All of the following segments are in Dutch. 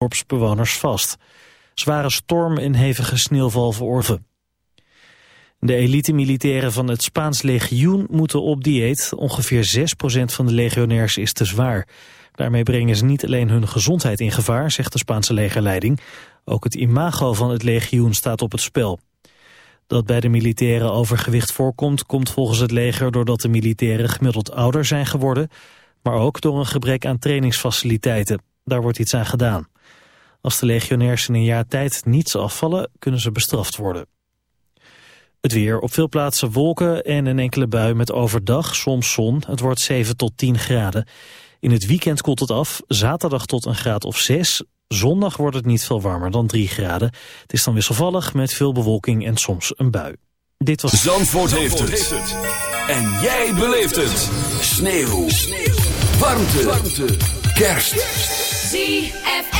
dorpsbewoners vast. Zware storm en hevige sneeuwval verorven. De elite-militairen van het Spaans legioen moeten op dieet. Ongeveer 6% van de legionairs is te zwaar. Daarmee brengen ze niet alleen hun gezondheid in gevaar, zegt de Spaanse legerleiding. Ook het imago van het legioen staat op het spel. Dat bij de militairen overgewicht voorkomt, komt volgens het leger doordat de militairen gemiddeld ouder zijn geworden, maar ook door een gebrek aan trainingsfaciliteiten. Daar wordt iets aan gedaan. Als de legionairs in een jaar tijd niets afvallen, kunnen ze bestraft worden. Het weer. Op veel plaatsen wolken en een enkele bui met overdag soms zon. Het wordt 7 tot 10 graden. In het weekend koelt het af. Zaterdag tot een graad of 6. Zondag wordt het niet veel warmer dan 3 graden. Het is dan wisselvallig met veel bewolking en soms een bui. Dit was... Zandvoort, Zandvoort heeft, het. En jij beleeft het. Sneeuw. Sneeuw. Warmte. Warmte. Kerst. ZFM.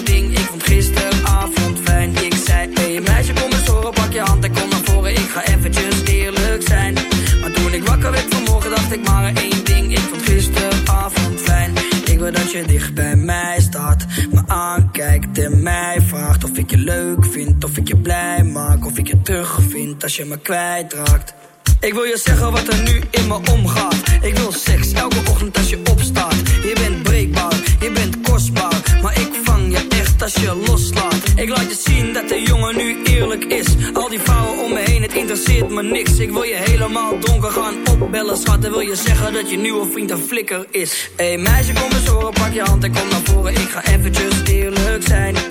of ik je blij maak, of ik je terug vind als je me kwijtraakt. Ik wil je zeggen wat er nu in me omgaat. Ik wil seks elke ochtend als je opstaat. Je bent breekbaar, je bent kostbaar. Maar ik vang je echt als je loslaat. Ik laat je zien dat de jongen nu eerlijk is. Al die vrouwen om me heen, het interesseert me niks. Ik wil je helemaal donker gaan opbellen, schat. En wil je zeggen dat je nieuwe vriend een flikker is. Hey meisje, kom eens horen, pak je hand en kom naar voren. Ik ga eventjes eerlijk zijn.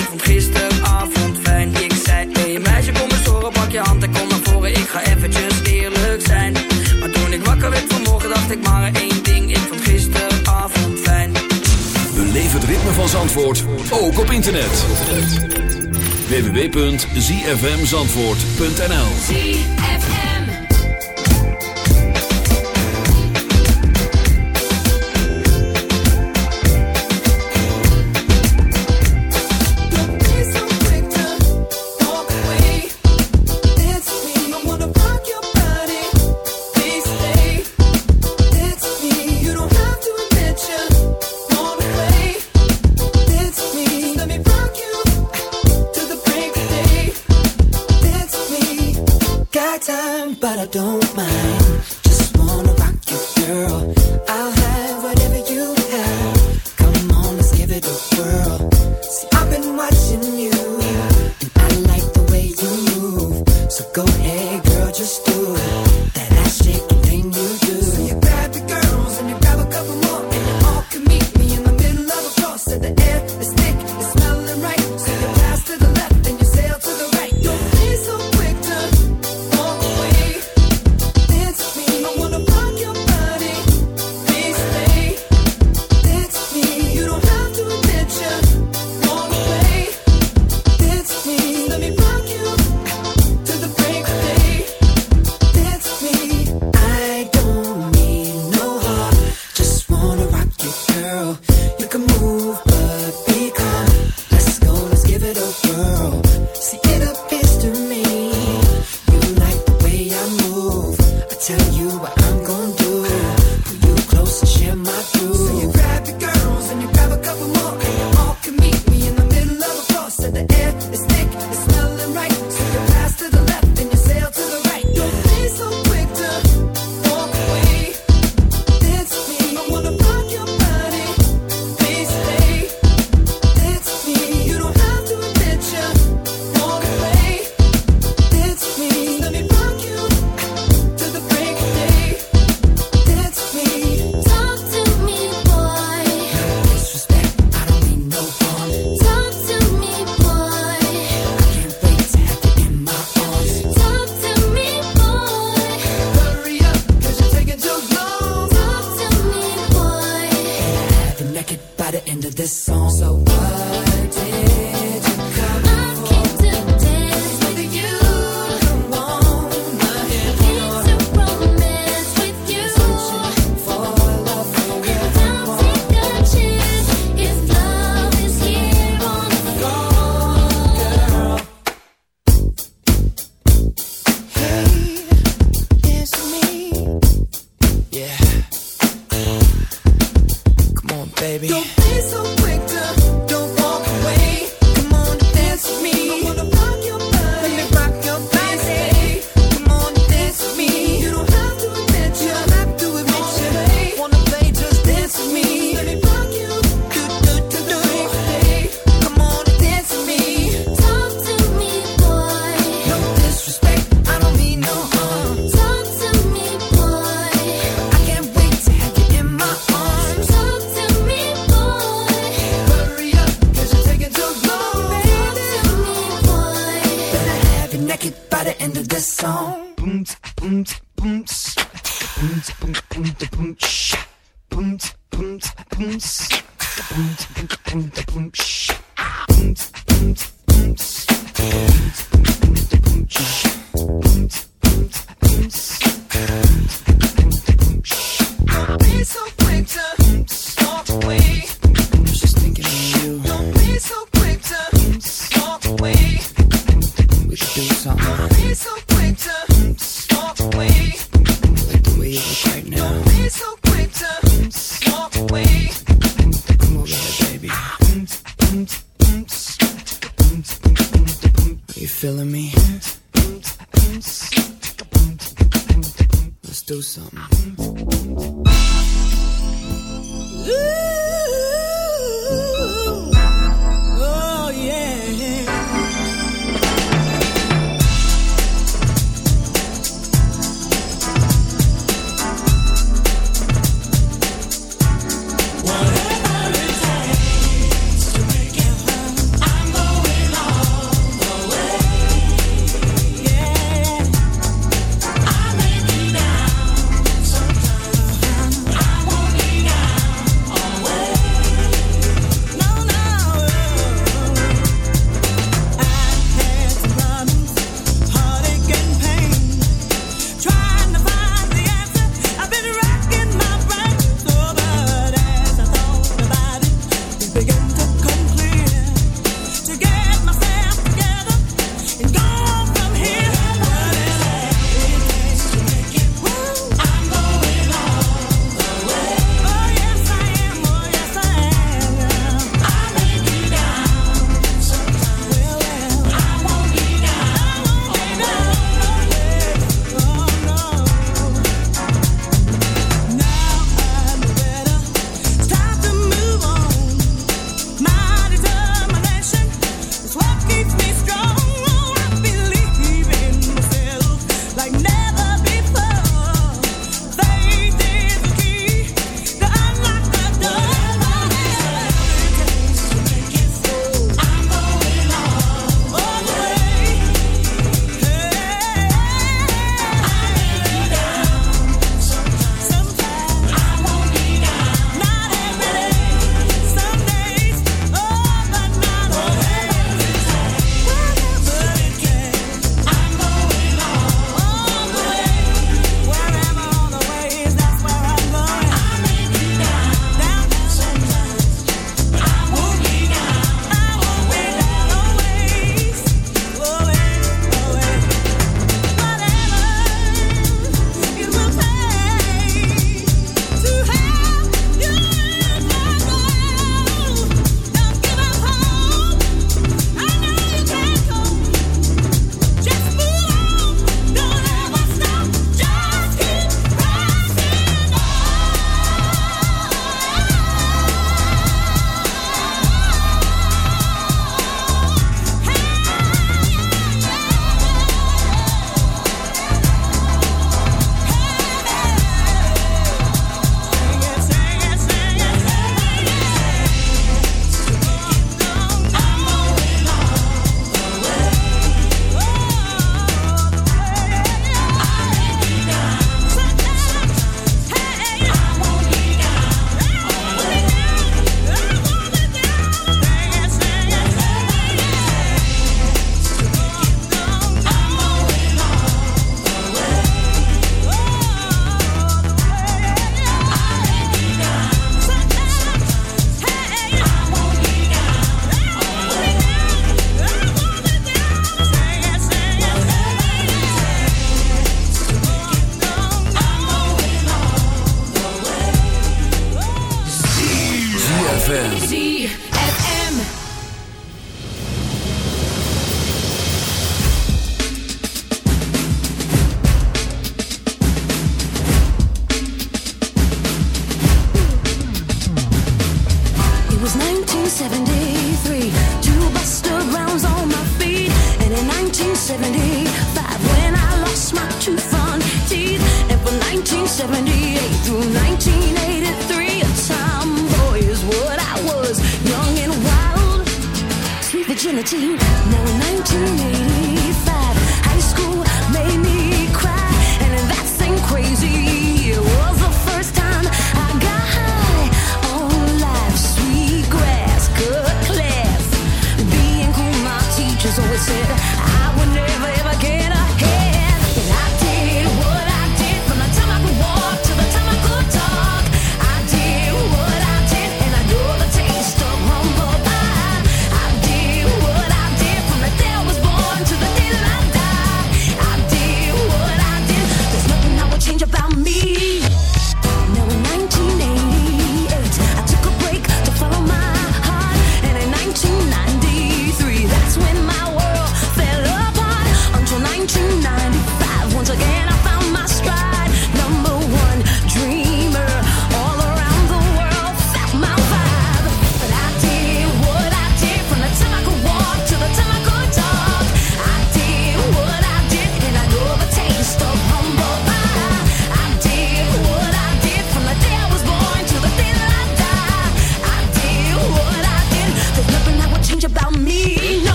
Hand en kom naar voren. Ik ga eventjes eerlijk zijn. Maar toen ik wakker werd vanmorgen, dacht ik maar één ding. Ik vond gisteravond fijn. Beleef het ritme van Zandvoort, ook op internet. www.zfmzandvoort.nl don't mind.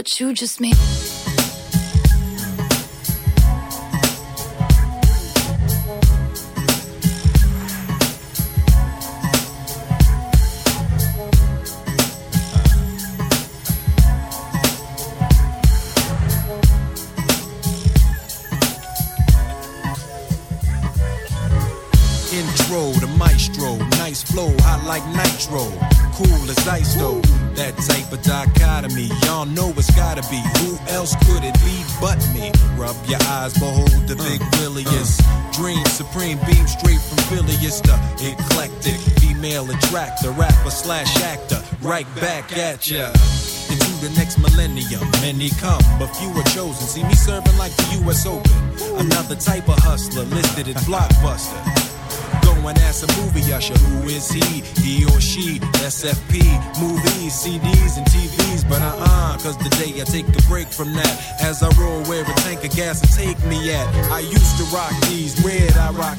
what you just made. Slash actor. Right back at ya. Into the next millennium, many come, but few are chosen. See me serving like the U.S. Open. Another type of hustler listed at Blockbuster. Go and ask a movie usher, who is he? He or she? SFP, movies, CDs, and TVs. But uh uh, cause the day I take a break from that. As I roll where a tank of gas will take me at. I used to rock these, red I rock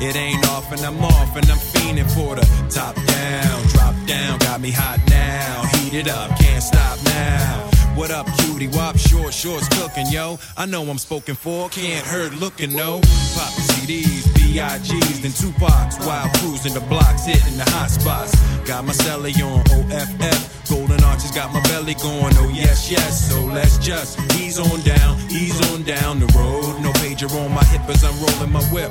It ain't off and I'm off and I'm fiending for the top down, drop down. Got me hot now, heat it up, can't stop now. What up, cutie? Wop, short shorts cooking, yo. I know I'm spoken for, can't hurt looking, no. Pop CDs, B.I.G.s, then Tupac's while cruising the blocks, hitting the hot spots. Got my celly on OFF, golden arches got my belly going, oh yes, yes. So let's just ease on down, ease on down the road. No pager on my hip as I'm rolling my whip.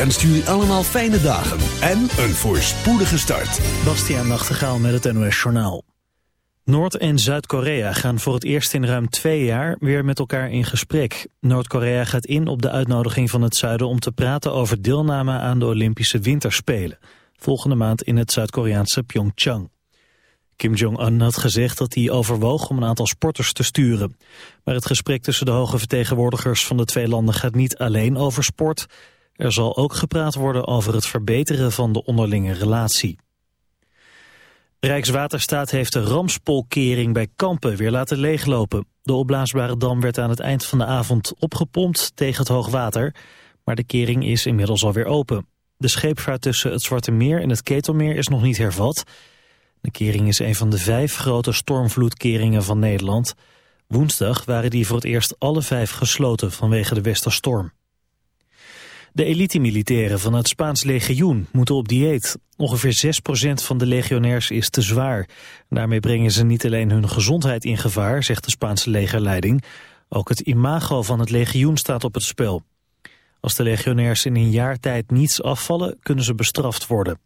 Wenst jullie allemaal fijne dagen en een voorspoedige start. Bastiaan Nachtegaal met het NOS Journaal. Noord- en Zuid-Korea gaan voor het eerst in ruim twee jaar weer met elkaar in gesprek. Noord-Korea gaat in op de uitnodiging van het zuiden om te praten over deelname aan de Olympische Winterspelen. Volgende maand in het Zuid-Koreaanse Pyeongchang. Kim Jong-un had gezegd dat hij overwoog om een aantal sporters te sturen. Maar het gesprek tussen de hoge vertegenwoordigers van de twee landen gaat niet alleen over sport. Er zal ook gepraat worden over het verbeteren van de onderlinge relatie. Rijkswaterstaat heeft de Ramspolkering bij Kampen weer laten leeglopen. De opblaasbare dam werd aan het eind van de avond opgepompt tegen het hoogwater, maar de kering is inmiddels alweer open. De scheepvaart tussen het Zwarte Meer en het Ketelmeer is nog niet hervat. De kering is een van de vijf grote stormvloedkeringen van Nederland. Woensdag waren die voor het eerst alle vijf gesloten vanwege de westerstorm. De elite-militairen van het Spaans legioen moeten op dieet. Ongeveer 6% van de legionairs is te zwaar. Daarmee brengen ze niet alleen hun gezondheid in gevaar, zegt de Spaanse legerleiding. Ook het imago van het legioen staat op het spel. Als de legionairs in een jaar tijd niets afvallen, kunnen ze bestraft worden.